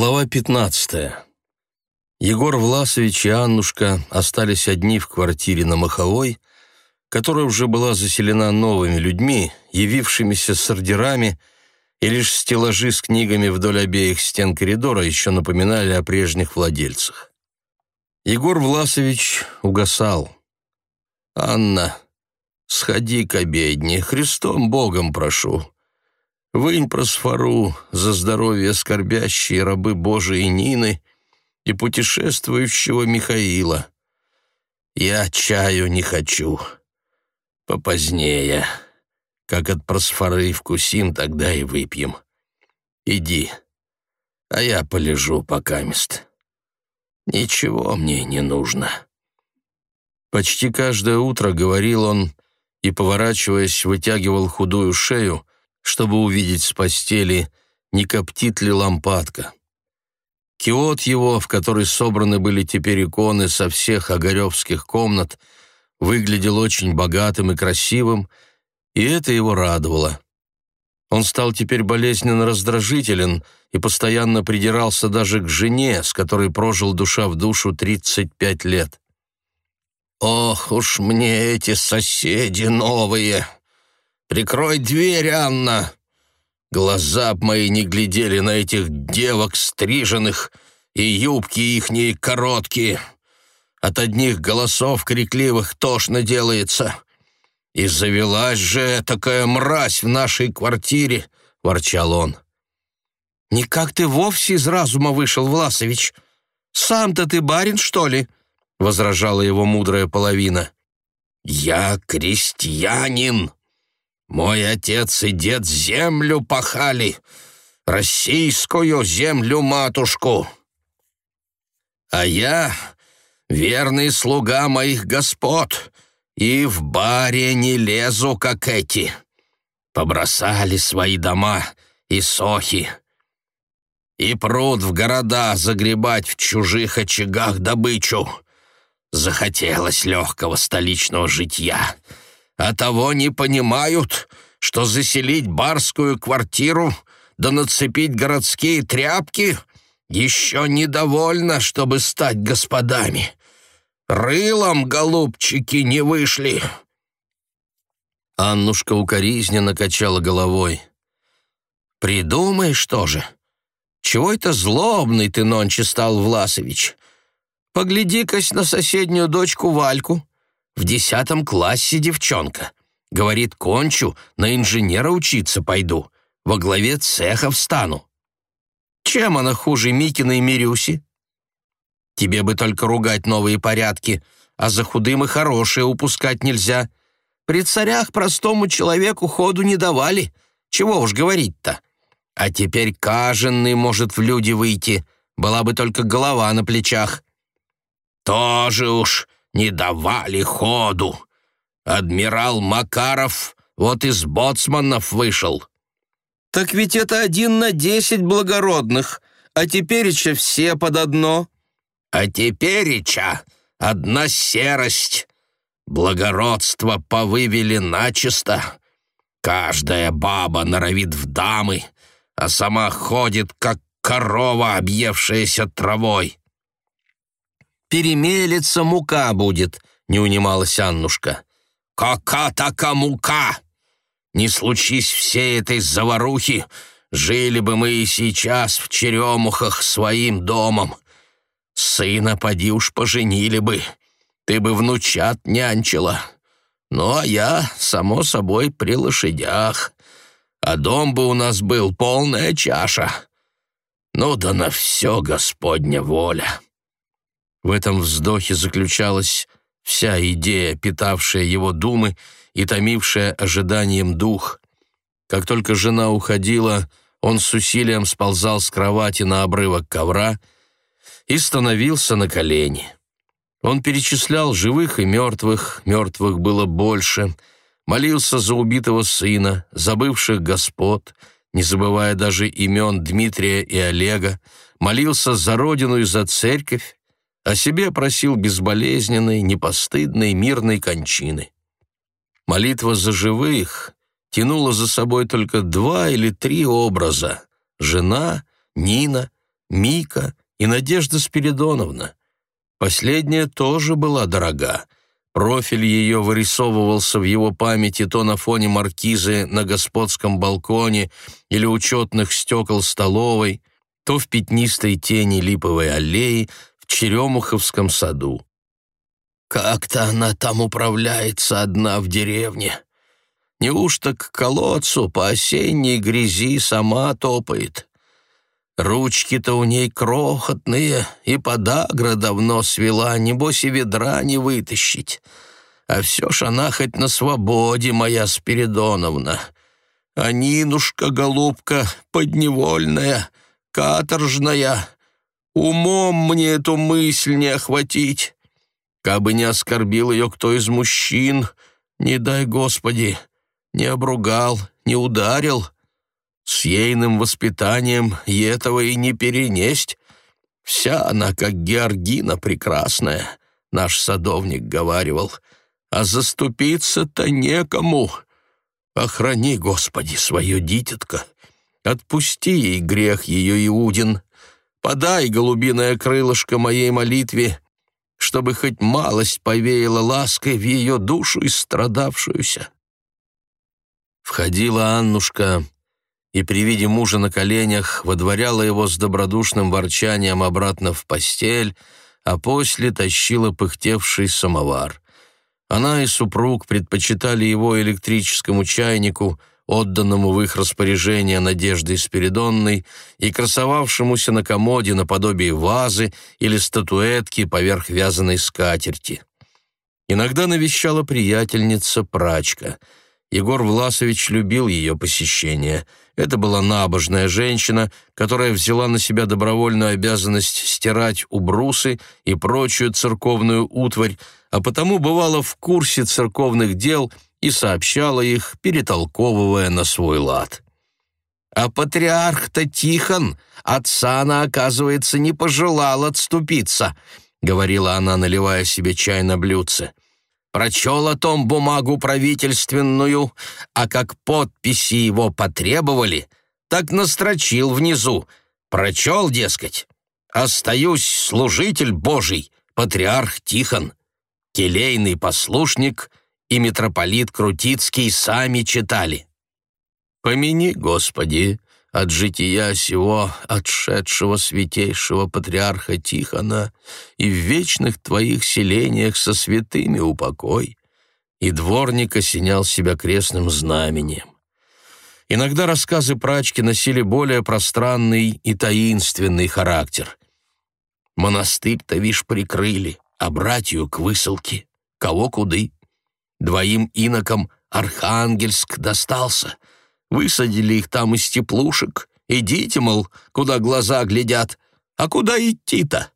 Глава 15. Егор Власович и Аннушка остались одни в квартире на Маховой, которая уже была заселена новыми людьми, явившимися с ордерами, и лишь стеллажи с книгами вдоль обеих стен коридора еще напоминали о прежних владельцах. Егор Власович угасал. «Анна, сходи к обедне, Христом Богом прошу. Вынь просфору за здоровье скорбящей рабы Божией Нины и путешествующего Михаила. Я чаю не хочу. Попозднее. Как от просфоры вкусим, тогда и выпьем. Иди, а я полежу покамест. Ничего мне не нужно. Почти каждое утро говорил он и, поворачиваясь, вытягивал худую шею, чтобы увидеть с постели, не коптит ли лампадка. Киот его, в который собраны были теперь иконы со всех огаревских комнат, выглядел очень богатым и красивым, и это его радовало. Он стал теперь болезненно раздражителен и постоянно придирался даже к жене, с которой прожил душа в душу 35 лет. «Ох уж мне эти соседи новые!» «Прикрой дверь, Анна!» Глаза б мои не глядели на этих девок стриженных, и юбки ихние короткие. От одних голосов крикливых тошно делается. И завелась же такая мразь в нашей квартире, — ворчал он. «Никак ты вовсе из разума вышел, Власович. Сам-то ты барин, что ли?» — возражала его мудрая половина. «Я крестьянин», мой отец и дед землю пахали, российскую землю-матушку. А я верный слуга моих господ, и в баре не лезу, как эти. Побросали свои дома и сохи, и пруд в города загребать в чужих очагах добычу. Захотелось легкого столичного житья — а того не понимают, что заселить барскую квартиру да нацепить городские тряпки еще недовольно, чтобы стать господами. Рылом, голубчики, не вышли. Аннушка укоризненно качала головой. «Придумай, что же? Чего это злобный ты нонче стал, Власович? Погляди-кась на соседнюю дочку Вальку. В десятом классе девчонка. Говорит, кончу, на инженера учиться пойду. Во главе цеха встану. Чем она хуже Микина и Мирюси? Тебе бы только ругать новые порядки, а за худым и хорошее упускать нельзя. При царях простому человеку ходу не давали. Чего уж говорить-то? А теперь каженный может в люди выйти. Была бы только голова на плечах. Тоже уж не давали ходу. Адмирал Макаров вот из боцманов вышел». «Так ведь это один на десять благородных, а тепереча все под одно». «А тепереча одна серость. Благородство повывели начисто. Каждая баба норовит в дамы, а сама ходит, как корова, объевшаяся травой перемелется, мука будет», — не унималась Аннушка. «Кака-така мука! Не случись всей этой заварухи, жили бы мы и сейчас в черемухах своим домом. Сына поди уж поженили бы, ты бы внучат нянчила. Ну, а я, само собой, при лошадях. А дом бы у нас был полная чаша. Ну да на все Господня воля». В этом вздохе заключалась вся идея, питавшая его думы и томившая ожиданием дух. Как только жена уходила, он с усилием сползал с кровати на обрывок ковра и становился на колени. Он перечислял живых и мертвых, мертвых было больше, молился за убитого сына, за бывших господ, не забывая даже имен Дмитрия и Олега, молился за родину и за церковь, о себе просил безболезненной, непостыдной, мирной кончины. Молитва за живых тянула за собой только два или три образа — жена, Нина, Мика и Надежда Спиридоновна. Последняя тоже была дорога. Профиль ее вырисовывался в его памяти то на фоне маркизы на господском балконе или учетных стекол столовой, то в пятнистой тени липовой аллеи Черемуховском саду. «Как-то она там управляется одна в деревне. Неужто к колодцу по осенней грязи сама топает? Ручки-то у ней крохотные, и подагра давно свела, небось и ведра не вытащить. А все ж она хоть на свободе, моя Спиридоновна. А Нинушка, голубка, подневольная, каторжная. Умом мне эту мысль не охватить. Кабы не оскорбил ее кто из мужчин, не дай Господи, не обругал, не ударил — с ейным воспитанием и этого и не перенесть. Вся она, как Георгина прекрасная, наш садовник говаривал, а заступиться-то некому. Охрани, Господи, свое дитятко, отпусти ей грех ее, Иудин, подай голубиное крылышко моей молитве, чтобы хоть малость повеяла лаской в ее душу истрадавшуюся. Входила Аннушка, и при виде мужа на коленях водворяла его с добродушным ворчанием обратно в постель, а после тащила пыхтевший самовар. Она и супруг предпочитали его электрическому чайнику, отданному в их распоряжение Надеждой Спиридонной и красовавшемуся на комоде наподобие вазы или статуэтки поверх вязаной скатерти. Иногда навещала приятельница прачка. Егор Власович любил ее посещение — это была набожная женщина, которая взяла на себя добровольную обязанность стирать убрусы и прочую церковную утварь, а потому бывала в курсе церковных дел и сообщала их, перетолковывая на свой лад. А патриарх-то Тихон, отца она, оказывается, не пожелал отступиться, — говорила она, наливая себе чай на блюдце прочел о том бумагу правительственную, а как подписи его потребовали, так настрочил внизу. Прочел, дескать, «Остаюсь служитель Божий, патриарх Тихон, келейный послушник и митрополит Крутицкий сами читали». «Помяни, Господи, от жития сего отшедшего святейшего патриарха Тихона и в вечных твоих селениях со святыми упокой». И дворник осенял себя крестным знамением. Иногда рассказы прачки носили более пространный и таинственный характер. Монастырь-то, вишь, прикрыли, а братью к высылке. Кого куды? Двоим инокам Архангельск достался — Высадили их там из теплушек. Идите, мол, куда глаза глядят. А куда идти-то?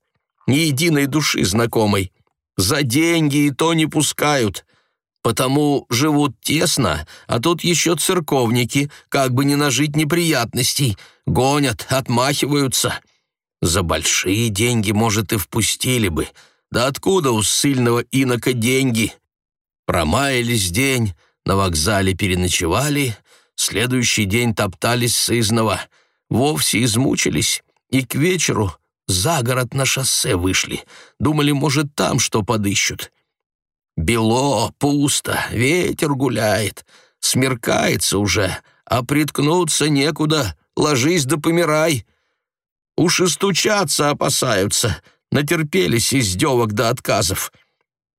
Ни единой души знакомой. За деньги и то не пускают. Потому живут тесно, а тут еще церковники, как бы не нажить неприятностей. Гонят, отмахиваются. За большие деньги, может, и впустили бы. Да откуда у сильного инока деньги? Промаялись день, на вокзале переночевали, Следующий день топтались сызново, вовсе измучились, и к вечеру за город на шоссе вышли. Думали, может, там что подыщут. Бело, пусто, ветер гуляет, смеркается уже, а приткнуться некуда, ложись да помирай. Уж и стучаться опасаются, натерпелись издевок до отказов.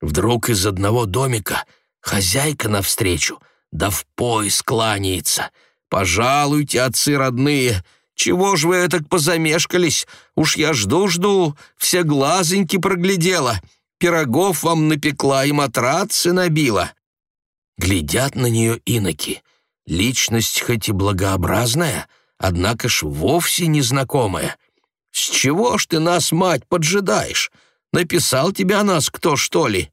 Вдруг из одного домика хозяйка навстречу — да в пояс кланяется. Пожалуйте, отцы родные, чего ж вы так позамешкались? Уж я жду-жду, все глазоньки проглядела, пирогов вам напекла и матрацы набила. Глядят на нее иноки. Личность хоть и благообразная, однако ж вовсе незнакомая. С чего ж ты нас, мать, поджидаешь? Написал тебя нас кто, что ли?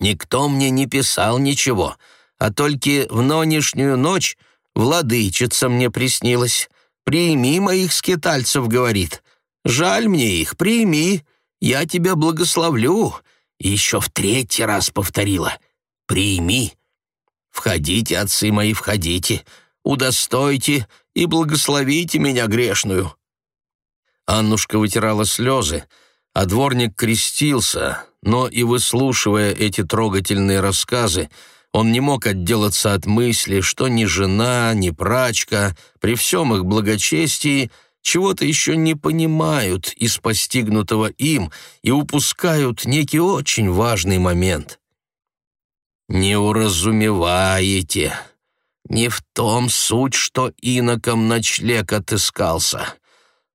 Никто мне не писал ничего, — а только в нонешнюю ночь владычица мне приснилась. «Прими моих скитальцев», — говорит. «Жаль мне их, прими, я тебя благословлю». Еще в третий раз повторила. «Прими». «Входите, отцы мои, входите, удостойте и благословите меня грешную». Аннушка вытирала слезы, а дворник крестился, но и выслушивая эти трогательные рассказы, он не мог отделаться от мысли, что ни жена, ни прачка, при всем их благочестии, чего-то еще не понимают из постигнутого им и упускают некий очень важный момент. «Не уразумеваете. Не в том суть, что иноком ночлег отыскался.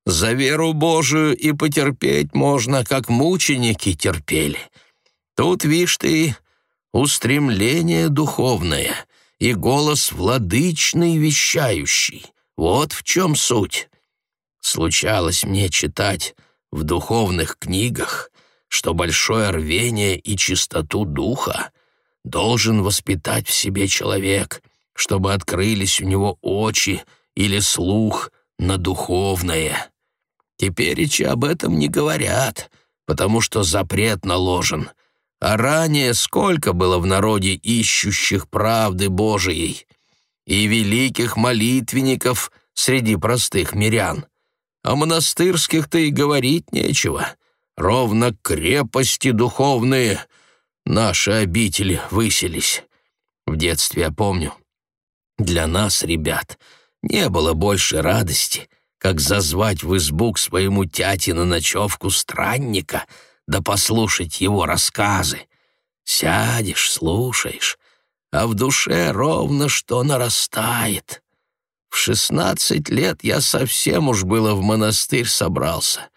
За веру Божию и потерпеть можно, как мученики терпели. Тут, вишь ты, устремление духовное и голос владычный вещающий. Вот в чем суть. Случалось мне читать в духовных книгах, что большое рвение и чистоту духа должен воспитать в себе человек, чтобы открылись у него очи или слух на духовное. Теперь об этом не говорят, потому что запрет наложен, а ранее сколько было в народе ищущих правды Божией и великих молитвенников среди простых мирян. О монастырских-то и говорить нечего. Ровно крепости духовные наши обители выселись. В детстве я помню. Для нас, ребят, не было больше радости, как зазвать в избу к своему тяте на ночевку странника — да послушать его рассказы. Сядешь, слушаешь, а в душе ровно что нарастает. В шестнадцать лет я совсем уж было в монастырь собрался.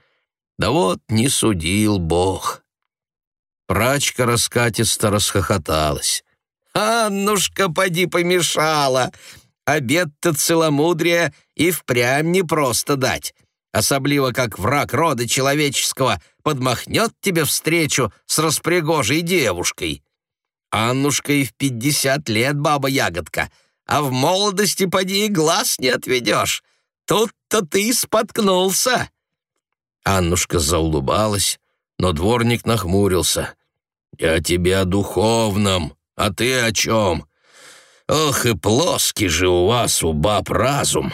Да вот не судил Бог. Прачка раскатисто расхохоталась. «Аннушка, поди помешала! Обед-то целомудрия и впрямь не просто дать особливо как враг рода человеческого подмахнет тебе встречу с распрягожей девушкой. Аннушка и в пятьдесят лет баба-ягодка, а в молодости поди и глаз не отведешь. Тут-то ты споткнулся». Аннушка заулыбалась, но дворник нахмурился. «Я тебе о духовном, а ты о чем? Ох, и плоский же у вас, у баб, разум!»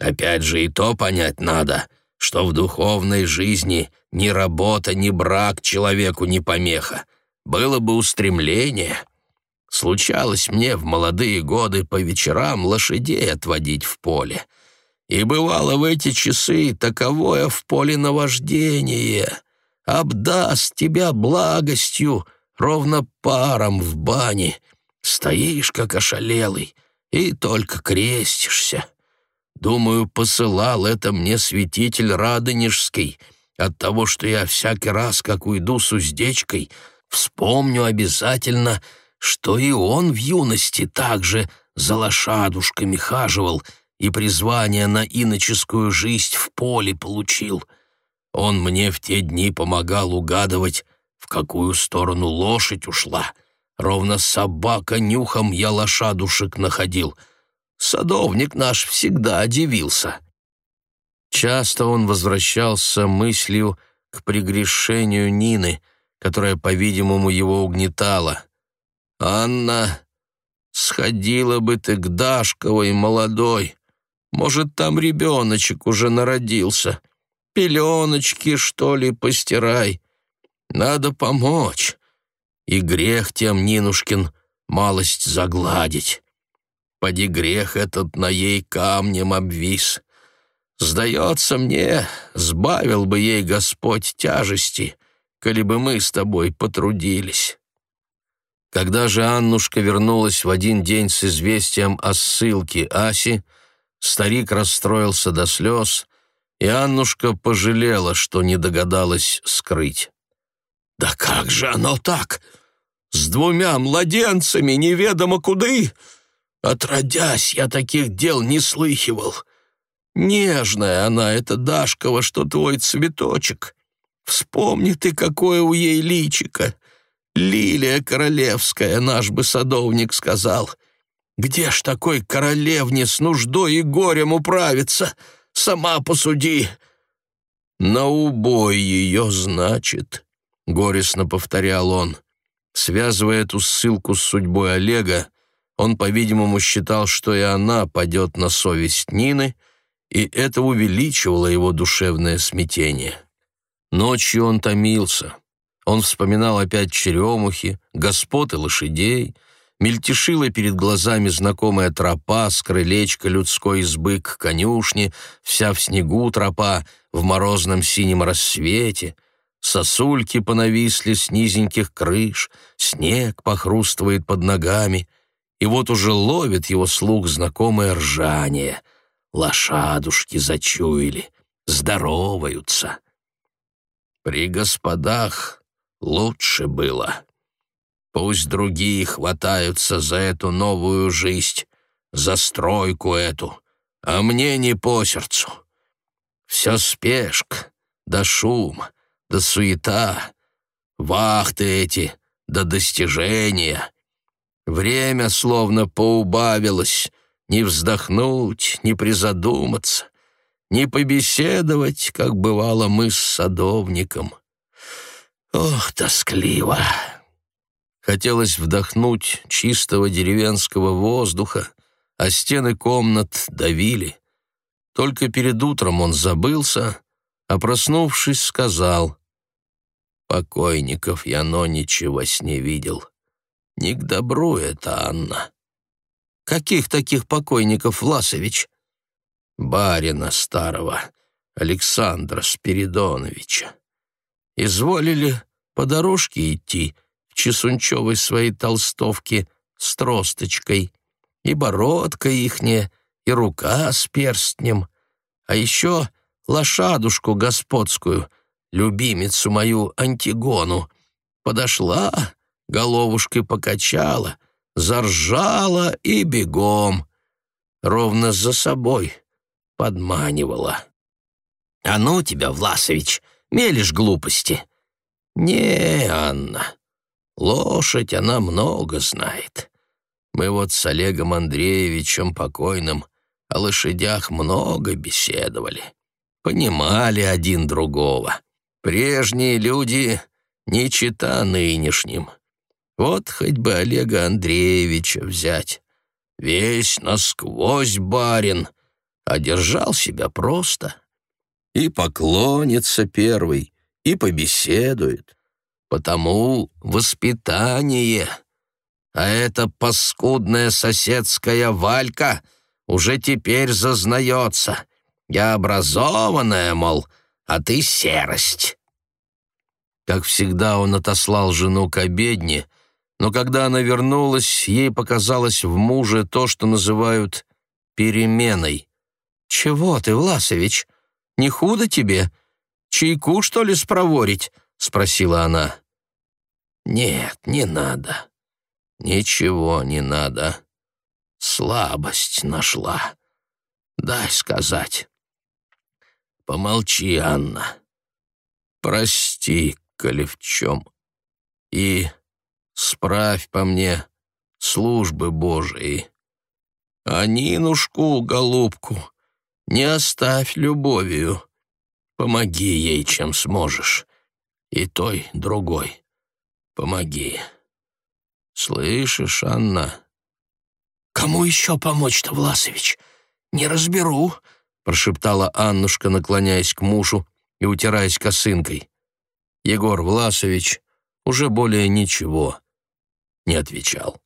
Опять же и то понять надо, что в духовной жизни ни работа, ни брак человеку не помеха. Было бы устремление. Случалось мне в молодые годы по вечерам лошадей отводить в поле. И бывало в эти часы таковое в поле наваждение. Обдаст тебя благостью, ровно паром в бане. Стоишь, как ошалелый, и только крестишься. Думаю, посылал это мне святитель Радонежский от того, что я всякий раз, как уйду с уздечкой, вспомню обязательно, что и он в юности также за лошадушками хаживал и призвание на иноческую жизнь в поле получил. Он мне в те дни помогал угадывать, в какую сторону лошадь ушла. Ровно собака нюхом я лошадушек находил — Садовник наш всегда удивился. Часто он возвращался мыслью к прегрешению Нины, которая, по-видимому, его угнетала. «Анна, сходила бы ты к Дашковой молодой. Может, там ребеночек уже народился. Пеленочки, что ли, постирай. Надо помочь. И грех тем, Нинушкин, малость загладить. Поди грех этот на ей камнем обвис. Сдается мне, сбавил бы ей Господь тяжести, коли бы мы с тобой потрудились. Когда же Аннушка вернулась в один день с известием о ссылке Аси, старик расстроился до слез, и Аннушка пожалела, что не догадалась скрыть. «Да как же оно так? С двумя младенцами неведомо куды!» Отродясь, я таких дел не слыхивал. Нежная она, эта Дашкова, что твой цветочек. Вспомни ты, какое у ей личико. Лилия королевская, наш бы садовник сказал. Где ж такой королевне с нуждой и горем управиться? Сама посуди. На убой ее, значит, — горестно повторял он. Связывая эту ссылку с судьбой Олега, он, по-видимому, считал, что и она падет на совесть Нины, и это увеличивало его душевное смятение. Ночью он томился. Он вспоминал опять черемухи, господ и лошадей, мельтешила перед глазами знакомая тропа с крылечка людской избы к конюшне, вся в снегу тропа, в морозном синем рассвете, сосульки понависли с низеньких крыш, снег похрустывает под ногами, и вот уже ловит его слух знакомое ржание. Лошадушки зачуяли, здороваются. При господах лучше было. Пусть другие хватаются за эту новую жизнь, за стройку эту, а мне не по сердцу. Все спешка, да шум, да суета, вахты эти, да достижения. Время словно поубавилось, не вздохнуть, не призадуматься, не побеседовать, как бывало мы с садовником. Ох, тоскливо! Хотелось вдохнуть чистого деревенского воздуха, а стены комнат давили. Только перед утром он забылся, а проснувшись, сказал, «Покойников я ничего во сне видел. Не к добру это, Анна». «Каких таких покойников, Власович?» «Барина старого, Александра Спиридоновича. Изволили по дорожке идти, в чесунчевой своей толстовке с тросточкой, и бородка ихняя, и рука с перстнем, а еще лошадушку господскую, любимицу мою Антигону, подошла, головушкой покачала, заржала и бегом, ровно за собой подманивала. «А ну тебя, Власович, мелешь глупости!» «Не, Анна, Лошадь, она много знает. Мы вот с Олегом Андреевичем покойным о лошадях много беседовали. Понимали один другого. Прежние люди не чита нынешним. Вот хоть бы Олега Андреевича взять. Весь насквозь барин, а держал себя просто. И поклонится первый, и побеседует. Потому воспитание. А эта паскудная соседская Валька уже теперь зазнается. Я образованная, мол, а ты серость. Как всегда, он отослал жену к обедне, но когда она вернулась, ей показалось в муже то, что называют переменой. «Чего ты, Власович? Не худо тебе? Чайку, что ли, спроворить?» — спросила она. «Нет, не надо. Ничего не надо. Слабость нашла. Дай сказать. Помолчи, Анна. Прости, коли в чем. И справь по мне службы Божией. А Нинушку, голубку, не оставь любовью. Помоги ей, чем сможешь. И той, другой. Помоги. Слышишь, Анна? Кому еще помочь-то, Власович? Не разберу, прошептала Аннушка, наклоняясь к мужу и утираясь косынкой. Егор Власович уже более ничего не отвечал.